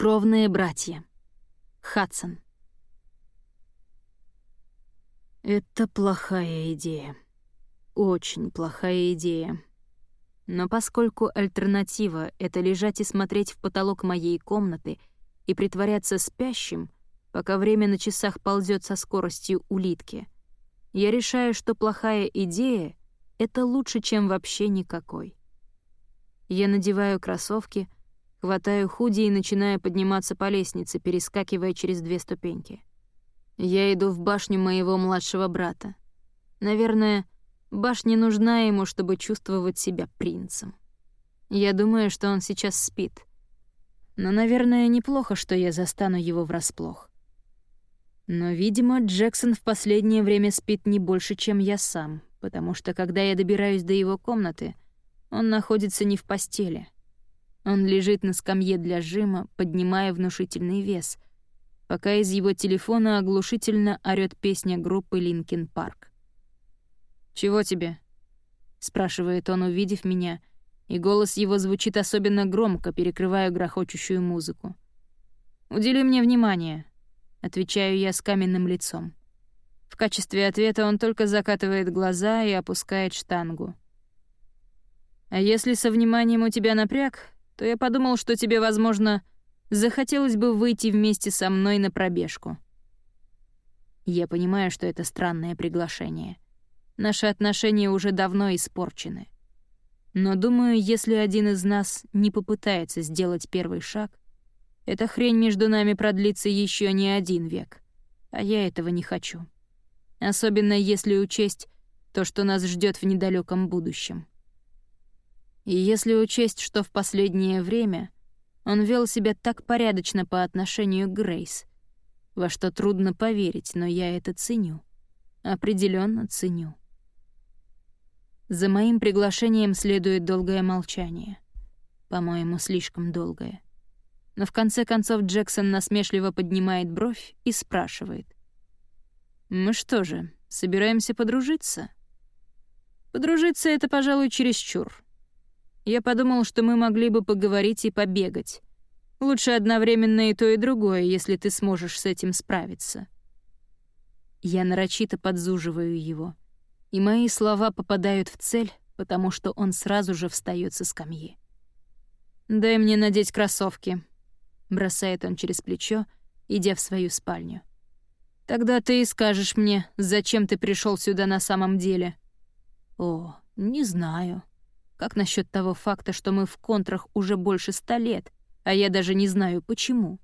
Кровные братья. Хадсон. Это плохая идея. Очень плохая идея. Но поскольку альтернатива — это лежать и смотреть в потолок моей комнаты и притворяться спящим, пока время на часах ползет со скоростью улитки, я решаю, что плохая идея — это лучше, чем вообще никакой. Я надеваю кроссовки, хватаю худи и начинаю подниматься по лестнице, перескакивая через две ступеньки. Я иду в башню моего младшего брата. Наверное, башня нужна ему, чтобы чувствовать себя принцем. Я думаю, что он сейчас спит. Но, наверное, неплохо, что я застану его врасплох. Но, видимо, Джексон в последнее время спит не больше, чем я сам, потому что, когда я добираюсь до его комнаты — он находится не в постели. Он лежит на скамье для жима, поднимая внушительный вес, пока из его телефона оглушительно орёт песня группы «Linkin Park». «Чего тебе?» — спрашивает он, увидев меня, и голос его звучит особенно громко, перекрывая грохочущую музыку. «Удели мне внимание», — отвечаю я с каменным лицом. В качестве ответа он только закатывает глаза и опускает штангу. А если со вниманием у тебя напряг, то я подумал, что тебе, возможно, захотелось бы выйти вместе со мной на пробежку. Я понимаю, что это странное приглашение. Наши отношения уже давно испорчены. Но думаю, если один из нас не попытается сделать первый шаг, эта хрень между нами продлится еще не один век. А я этого не хочу. Особенно если учесть то, что нас ждет в недалеком будущем. И если учесть, что в последнее время он вел себя так порядочно по отношению к Грейс, во что трудно поверить, но я это ценю. определенно ценю. За моим приглашением следует долгое молчание. По-моему, слишком долгое. Но в конце концов Джексон насмешливо поднимает бровь и спрашивает. «Мы что же, собираемся подружиться?» «Подружиться — это, пожалуй, чересчур. Я подумал, что мы могли бы поговорить и побегать. Лучше одновременно и то, и другое, если ты сможешь с этим справиться. Я нарочито подзуживаю его, и мои слова попадают в цель, потому что он сразу же встаёт со скамьи. «Дай мне надеть кроссовки», — бросает он через плечо, идя в свою спальню. «Тогда ты и скажешь мне, зачем ты пришел сюда на самом деле». «О, не знаю», как насчет того факта, что мы в контрах уже больше ста лет, а я даже не знаю почему?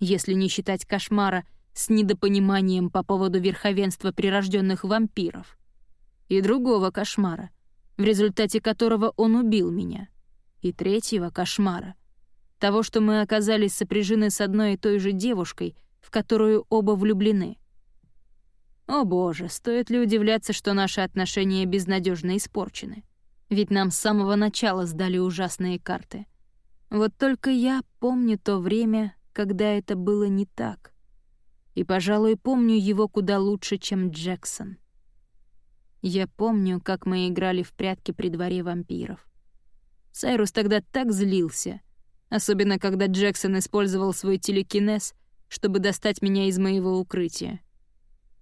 Если не считать кошмара с недопониманием по поводу верховенства прирожденных вампиров. И другого кошмара, в результате которого он убил меня. И третьего кошмара. Того, что мы оказались сопряжены с одной и той же девушкой, в которую оба влюблены. О боже, стоит ли удивляться, что наши отношения безнадежно испорчены? Ведь нам с самого начала сдали ужасные карты. Вот только я помню то время, когда это было не так. И, пожалуй, помню его куда лучше, чем Джексон. Я помню, как мы играли в прятки при дворе вампиров. Сайрус тогда так злился, особенно когда Джексон использовал свой телекинез, чтобы достать меня из моего укрытия.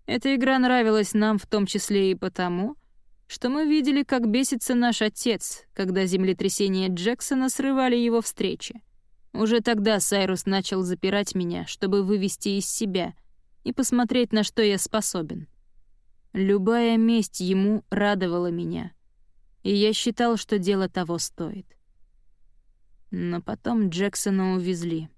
Эта игра нравилась нам в том числе и потому, что мы видели, как бесится наш отец, когда землетрясения Джексона срывали его встречи. Уже тогда Сайрус начал запирать меня, чтобы вывести из себя и посмотреть, на что я способен. Любая месть ему радовала меня, и я считал, что дело того стоит. Но потом Джексона увезли.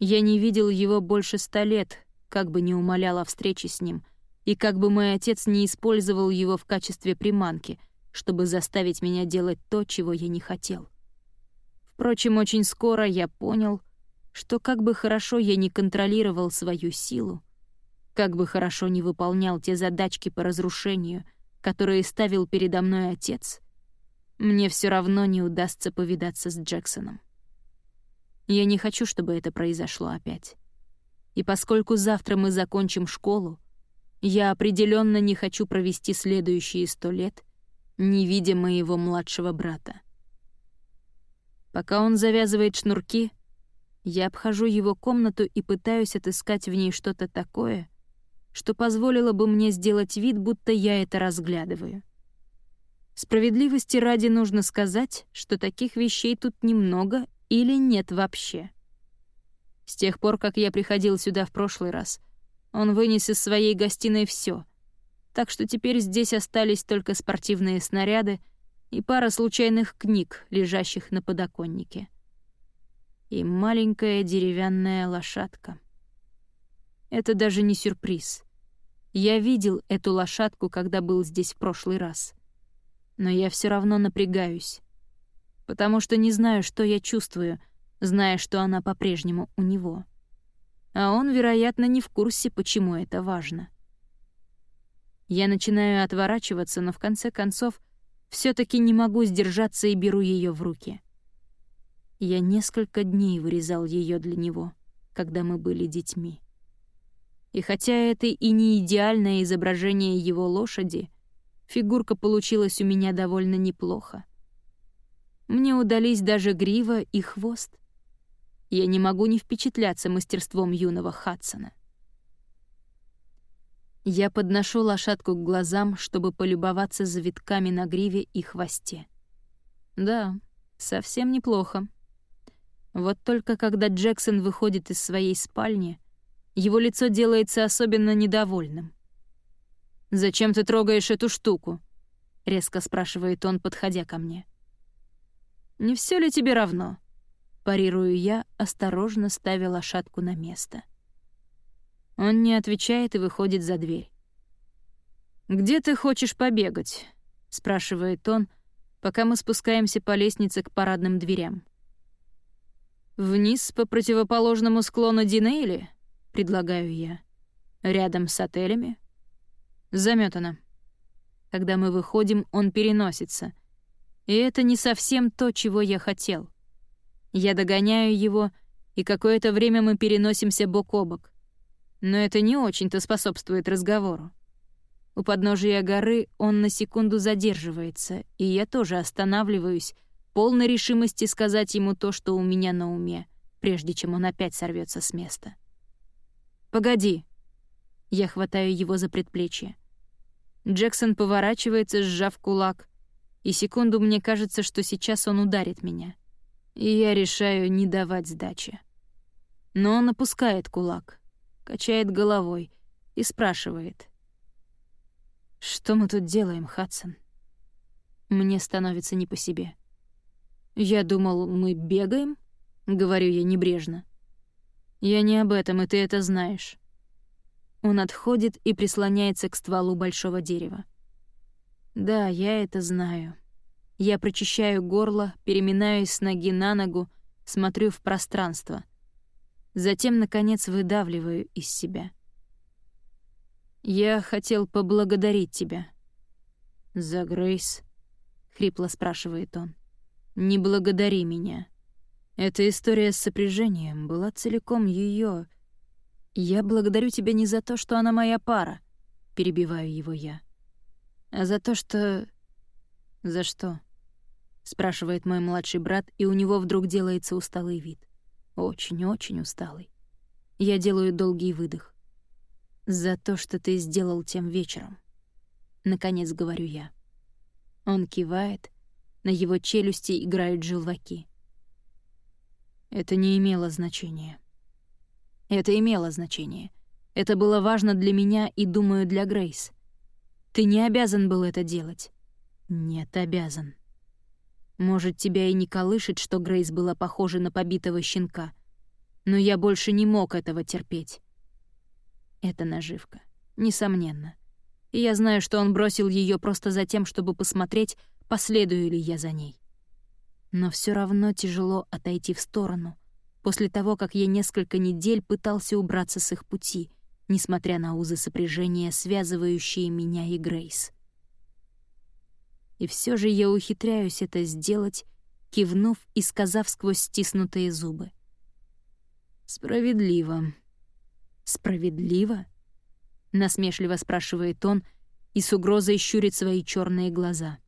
Я не видел его больше ста лет, как бы не умолял о встрече с ним — и как бы мой отец не использовал его в качестве приманки, чтобы заставить меня делать то, чего я не хотел. Впрочем, очень скоро я понял, что как бы хорошо я не контролировал свою силу, как бы хорошо не выполнял те задачки по разрушению, которые ставил передо мной отец, мне все равно не удастся повидаться с Джексоном. Я не хочу, чтобы это произошло опять. И поскольку завтра мы закончим школу, я определенно не хочу провести следующие сто лет, не видя моего младшего брата. Пока он завязывает шнурки, Я обхожу его комнату и пытаюсь отыскать в ней что-то такое, что позволило бы мне сделать вид, будто я это разглядываю. Справедливости ради нужно сказать, что таких вещей тут немного или нет вообще. С тех пор, как я приходил сюда в прошлый раз, он вынес из своей гостиной все, так что теперь здесь остались только спортивные снаряды и пара случайных книг, лежащих на подоконнике и маленькая деревянная лошадка. Это даже не сюрприз. Я видел эту лошадку, когда был здесь в прошлый раз. Но я все равно напрягаюсь, потому что не знаю, что я чувствую, зная, что она по-прежнему у него. А он, вероятно, не в курсе, почему это важно. Я начинаю отворачиваться, но в конце концов все таки не могу сдержаться и беру ее в руки. Я несколько дней вырезал ее для него, когда мы были детьми. И хотя это и не идеальное изображение его лошади, фигурка получилась у меня довольно неплохо. Мне удались даже грива и хвост. Я не могу не впечатляться мастерством юного Хадсона. Я подношу лошадку к глазам, чтобы полюбоваться завитками на гриве и хвосте. Да, совсем неплохо. Вот только когда Джексон выходит из своей спальни, его лицо делается особенно недовольным. «Зачем ты трогаешь эту штуку?» — резко спрашивает он, подходя ко мне. «Не все ли тебе равно?» — парирую я, осторожно ставя лошадку на место. Он не отвечает и выходит за дверь. «Где ты хочешь побегать?» — спрашивает он, пока мы спускаемся по лестнице к парадным дверям. «Вниз по противоположному склону Динейли?» — предлагаю я. «Рядом с отелями?» Заметано. Когда мы выходим, он переносится. И это не совсем то, чего я хотел. Я догоняю его, и какое-то время мы переносимся бок о бок. Но это не очень-то способствует разговору. У подножия горы он на секунду задерживается, и я тоже останавливаюсь, полной решимости сказать ему то, что у меня на уме, прежде чем он опять сорвется с места. «Погоди!» Я хватаю его за предплечье. Джексон поворачивается, сжав кулак, и секунду мне кажется, что сейчас он ударит меня. И я решаю не давать сдачи. Но он опускает кулак, качает головой и спрашивает. «Что мы тут делаем, Хадсон?» Мне становится не по себе. «Я думал, мы бегаем?» — говорю я небрежно. «Я не об этом, и ты это знаешь». Он отходит и прислоняется к стволу большого дерева. «Да, я это знаю». Я прочищаю горло, переминаюсь с ноги на ногу, смотрю в пространство. Затем, наконец, выдавливаю из себя. «Я хотел поблагодарить тебя». «За Грейс?» — хрипло спрашивает он. «Не благодари меня. Эта история с сопряжением была целиком ее. Я благодарю тебя не за то, что она моя пара», — перебиваю его я, «а за то, что...» «За что?» — спрашивает мой младший брат, и у него вдруг делается усталый вид. Очень-очень усталый. Я делаю долгий выдох. «За то, что ты сделал тем вечером», — наконец говорю я. Он кивает, на его челюсти играют желваки. Это не имело значения. Это имело значение. Это было важно для меня и, думаю, для Грейс. Ты не обязан был это делать. Нет, обязан. Может, тебя и не колышет, что Грейс была похожа на побитого щенка. Но я больше не мог этого терпеть. Это наживка. Несомненно. Я знаю, что он бросил ее просто за тем, чтобы посмотреть, последую ли я за ней. Но все равно тяжело отойти в сторону, после того, как я несколько недель пытался убраться с их пути, несмотря на узы сопряжения, связывающие меня и Грейс. И все же я ухитряюсь это сделать, кивнув и сказав сквозь стиснутые зубы. «Справедливо». «Справедливо?» — насмешливо спрашивает он и с угрозой щурит свои черные глаза —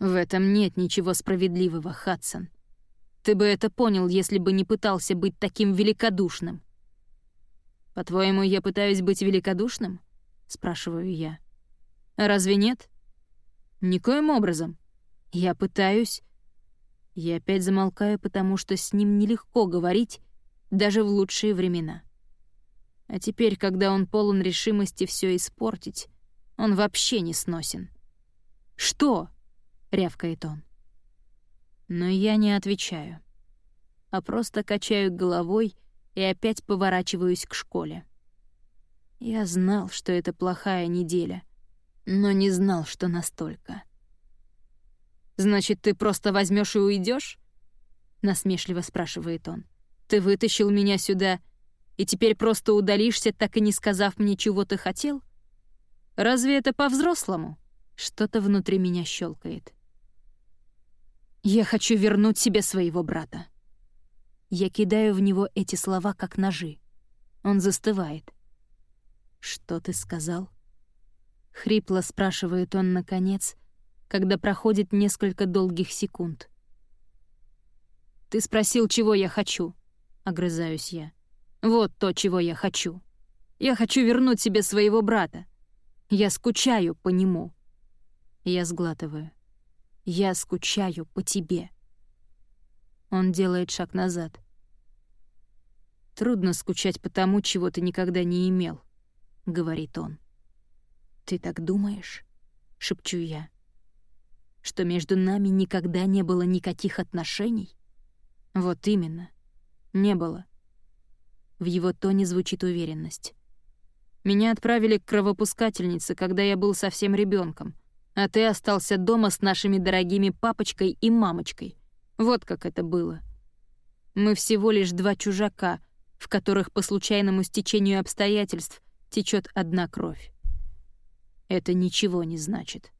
в этом нет ничего справедливого, Хадсон. Ты бы это понял, если бы не пытался быть таким великодушным». «По-твоему, я пытаюсь быть великодушным?» — спрашиваю я. «А разве нет?» «Никоим образом. Я пытаюсь...» Я опять замолкаю, потому что с ним нелегко говорить, даже в лучшие времена. А теперь, когда он полон решимости все испортить, он вообще не сносен. «Что?» — рявкает он. Но я не отвечаю, а просто качаю головой и опять поворачиваюсь к школе. Я знал, что это плохая неделя, но не знал, что настолько. «Значит, ты просто возьмешь и уйдешь? насмешливо спрашивает он. «Ты вытащил меня сюда и теперь просто удалишься, так и не сказав мне, чего ты хотел? Разве это по-взрослому?» Что-то внутри меня щелкает. «Я хочу вернуть себе своего брата». Я кидаю в него эти слова, как ножи. Он застывает. «Что ты сказал?» Хрипло спрашивает он наконец, когда проходит несколько долгих секунд. «Ты спросил, чего я хочу?» — огрызаюсь я. «Вот то, чего я хочу. Я хочу вернуть себе своего брата. Я скучаю по нему». Я сглатываю. Я скучаю по тебе». Он делает шаг назад. «Трудно скучать по тому, чего ты никогда не имел», — говорит он. «Ты так думаешь?» — шепчу я. «Что между нами никогда не было никаких отношений?» «Вот именно. Не было». В его тоне звучит уверенность. «Меня отправили к кровопускательнице, когда я был совсем ребенком, а ты остался дома с нашими дорогими папочкой и мамочкой. Вот как это было. Мы всего лишь два чужака, в которых по случайному стечению обстоятельств течет одна кровь. Это ничего не значит.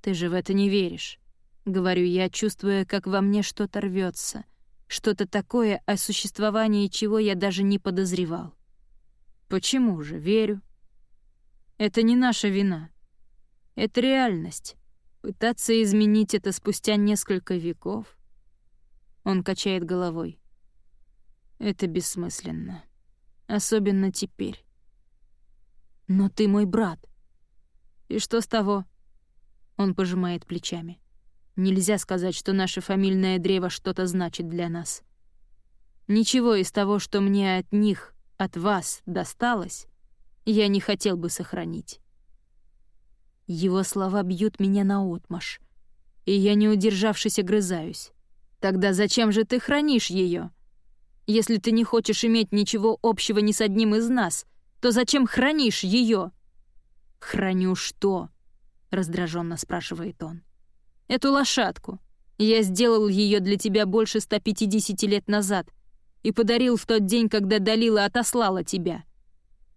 Ты же в это не веришь. Говорю я, чувствуя, как во мне что-то рвется, что-то такое, о существовании чего я даже не подозревал. Почему же верю? Это не наша вина. Это реальность. Пытаться изменить это спустя несколько веков. Он качает головой. Это бессмысленно. Особенно теперь. Но ты мой брат. И что с того? Он пожимает плечами. Нельзя сказать, что наше фамильное древо что-то значит для нас. Ничего из того, что мне от них, от вас досталось, я не хотел бы сохранить. Его слова бьют меня наотмашь, и я, не удержавшись, огрызаюсь. Тогда зачем же ты хранишь ее? Если ты не хочешь иметь ничего общего ни с одним из нас, то зачем хранишь ее? Храню что? раздраженно спрашивает он. Эту лошадку. Я сделал ее для тебя больше 150 лет назад и подарил в тот день, когда Далила отослала тебя.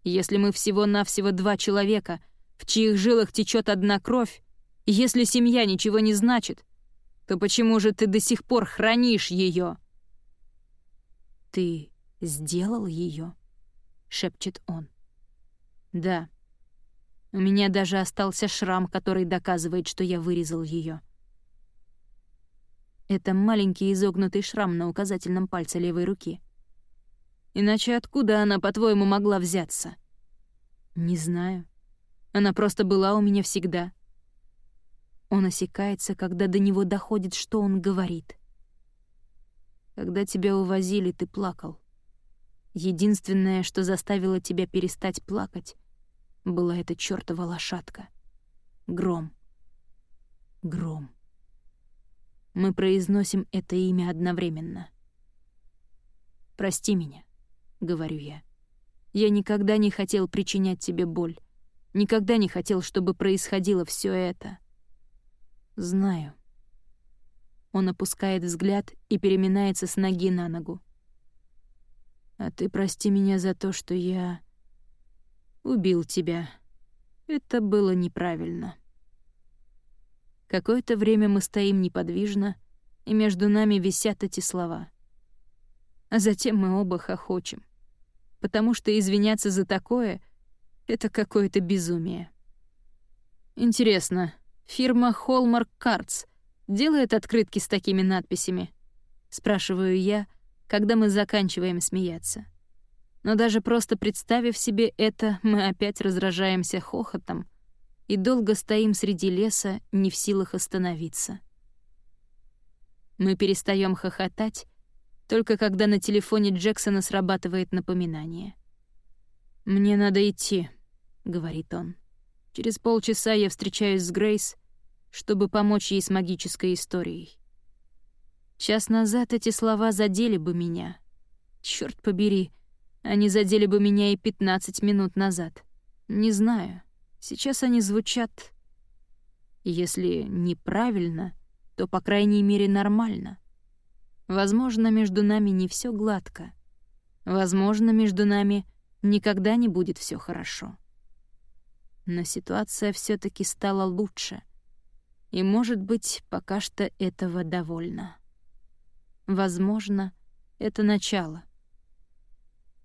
Если мы всего-навсего два человека — в чьих жилах течет одна кровь, если семья ничего не значит, то почему же ты до сих пор хранишь ее? Ты сделал ее? шепчет он. Да. У меня даже остался шрам, который доказывает, что я вырезал ее. Это маленький изогнутый шрам на указательном пальце левой руки. Иначе откуда она, по-твоему, могла взяться? Не знаю. Она просто была у меня всегда. Он осекается, когда до него доходит, что он говорит. Когда тебя увозили, ты плакал. Единственное, что заставило тебя перестать плакать, была эта чёртова лошадка. Гром. Гром. Мы произносим это имя одновременно. «Прости меня», — говорю я. «Я никогда не хотел причинять тебе боль. Никогда не хотел, чтобы происходило все это. Знаю. Он опускает взгляд и переминается с ноги на ногу. А ты прости меня за то, что я убил тебя. Это было неправильно. Какое-то время мы стоим неподвижно, и между нами висят эти слова. А затем мы оба хохочем. Потому что извиняться за такое — это какое-то безумие. Интересно, фирма Hallmark Cards делает открытки с такими надписями? спрашиваю я, когда мы заканчиваем смеяться. Но даже просто представив себе это, мы опять разражаемся хохотом и долго стоим среди леса, не в силах остановиться. Мы перестаем хохотать, только когда на телефоне Джексона срабатывает напоминание. «Мне надо идти», — говорит он. «Через полчаса я встречаюсь с Грейс, чтобы помочь ей с магической историей». Час назад эти слова задели бы меня. Черт побери, они задели бы меня и 15 минут назад. Не знаю. Сейчас они звучат... Если неправильно, то, по крайней мере, нормально. Возможно, между нами не все гладко. Возможно, между нами никогда не будет все хорошо. Но ситуация все таки стала лучше. И, может быть, пока что этого довольно. Возможно, это начало.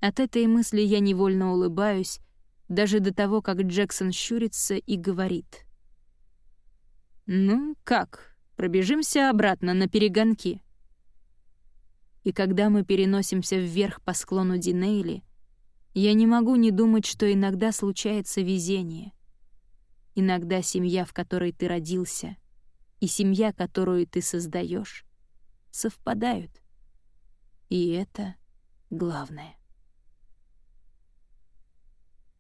От этой мысли я невольно улыбаюсь, даже до того, как Джексон щурится и говорит. «Ну, как, пробежимся обратно на перегонки?» И когда мы переносимся вверх по склону Динейли, я не могу не думать, что иногда случается везение. Иногда семья, в которой ты родился, и семья, которую ты создаешь, совпадают. И это главное.